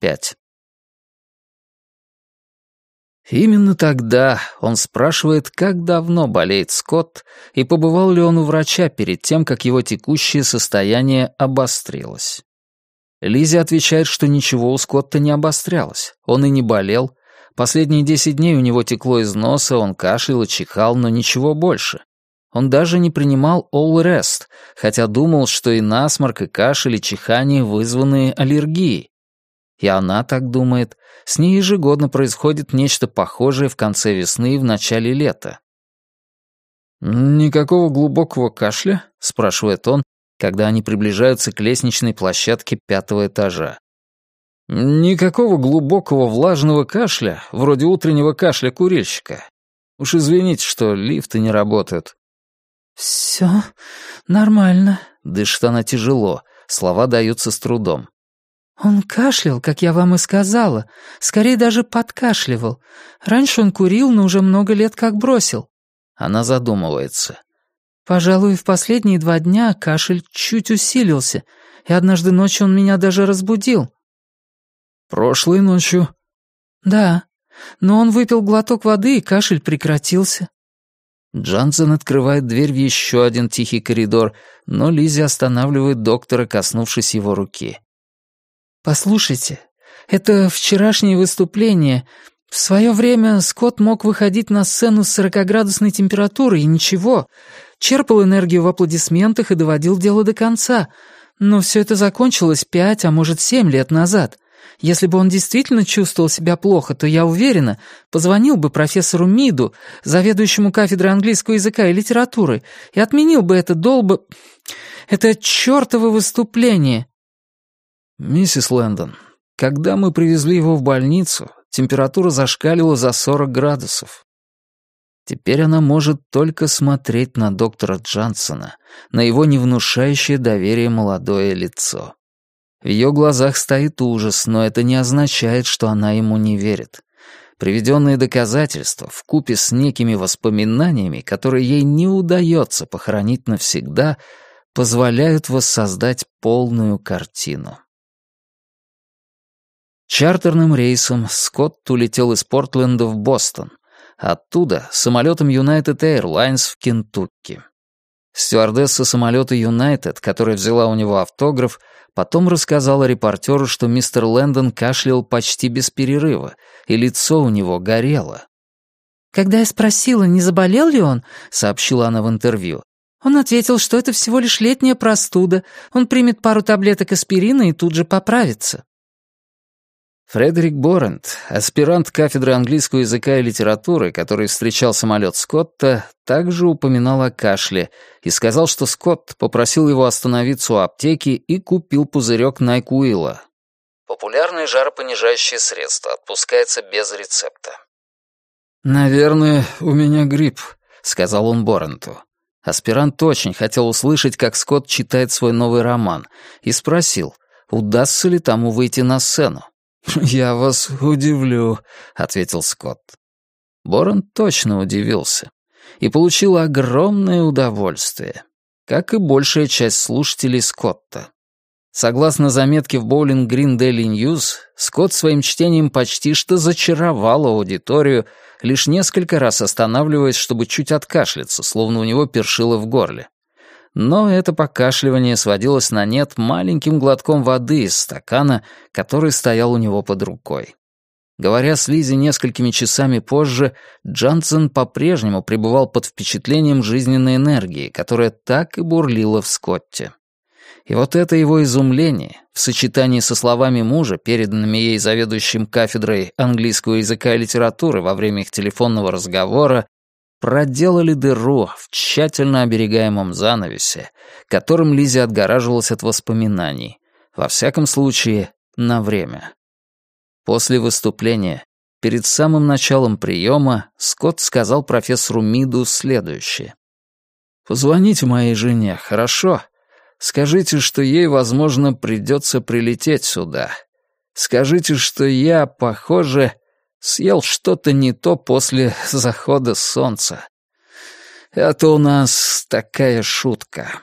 пять. Именно тогда он спрашивает, как давно болеет Скотт и побывал ли он у врача перед тем, как его текущее состояние обострилось. Лизи отвечает, что ничего у Скотта не обострялось, он и не болел. Последние десять дней у него текло из носа, он кашлял и чихал, но ничего больше. Он даже не принимал All Rest, хотя думал, что и насморк, и кашель, и чихание вызваны аллергией. И она так думает. С ней ежегодно происходит нечто похожее в конце весны и в начале лета. «Никакого глубокого кашля?» — спрашивает он, когда они приближаются к лестничной площадке пятого этажа. «Никакого глубокого влажного кашля, вроде утреннего кашля курильщика. Уж извините, что лифты не работают». «Все нормально», — дышит она тяжело, слова даются с трудом. «Он кашлял, как я вам и сказала. Скорее даже подкашливал. Раньше он курил, но уже много лет как бросил». Она задумывается. «Пожалуй, в последние два дня кашель чуть усилился, и однажды ночью он меня даже разбудил». «Прошлой ночью?» «Да, но он выпил глоток воды, и кашель прекратился». Джонсон открывает дверь в еще один тихий коридор, но Лизи останавливает доктора, коснувшись его руки. «Послушайте, это вчерашнее выступление. В свое время Скотт мог выходить на сцену с сорокоградусной температурой и ничего. Черпал энергию в аплодисментах и доводил дело до конца. Но все это закончилось пять, а может семь лет назад. Если бы он действительно чувствовал себя плохо, то, я уверена, позвонил бы профессору Миду, заведующему кафедрой английского языка и литературы, и отменил бы это долбо... Это чёртово выступление. «Миссис Лэндон, когда мы привезли его в больницу, температура зашкалила за 40 градусов. Теперь она может только смотреть на доктора Джансона, на его невнушающее доверие молодое лицо. В ее глазах стоит ужас, но это не означает, что она ему не верит. Приведенные доказательства, вкупе с некими воспоминаниями, которые ей не удается похоронить навсегда, позволяют воссоздать полную картину. Чартерным рейсом Скотт улетел из Портленда в Бостон. Оттуда — самолетом United Airlines в Кентукки. Стюардесса самолета United, которая взяла у него автограф, потом рассказала репортеру, что мистер Лэндон кашлял почти без перерыва, и лицо у него горело. «Когда я спросила, не заболел ли он», — сообщила она в интервью, он ответил, что это всего лишь летняя простуда, он примет пару таблеток аспирина и тут же поправится. Фредерик Боррент, аспирант кафедры английского языка и литературы, который встречал самолет Скотта, также упоминал о кашле и сказал, что Скотт попросил его остановиться у аптеки и купил пузырек Найкуила. Популярное жаропонижающее средство, отпускается без рецепта. «Наверное, у меня грипп», — сказал он Борренту. Аспирант очень хотел услышать, как Скотт читает свой новый роман, и спросил, удастся ли тому выйти на сцену. «Я вас удивлю», — ответил Скотт. Борон точно удивился и получил огромное удовольствие, как и большая часть слушателей Скотта. Согласно заметке в Bowling Green Daily News, Скотт своим чтением почти что зачаровал аудиторию, лишь несколько раз останавливаясь, чтобы чуть откашляться, словно у него першило в горле но это покашливание сводилось на нет маленьким глотком воды из стакана, который стоял у него под рукой. Говоря с Лизи несколькими часами позже, Джонсон по-прежнему пребывал под впечатлением жизненной энергии, которая так и бурлила в Скотте. И вот это его изумление, в сочетании со словами мужа, переданными ей заведующим кафедрой английского языка и литературы во время их телефонного разговора, проделали дыру в тщательно оберегаемом занавесе, которым Лизи отгораживалась от воспоминаний, во всяком случае, на время. После выступления, перед самым началом приема, Скотт сказал профессору Миду следующее. «Позвоните моей жене, хорошо? Скажите, что ей, возможно, придется прилететь сюда. Скажите, что я, похоже, Съел что-то не то после захода солнца. Это у нас такая шутка.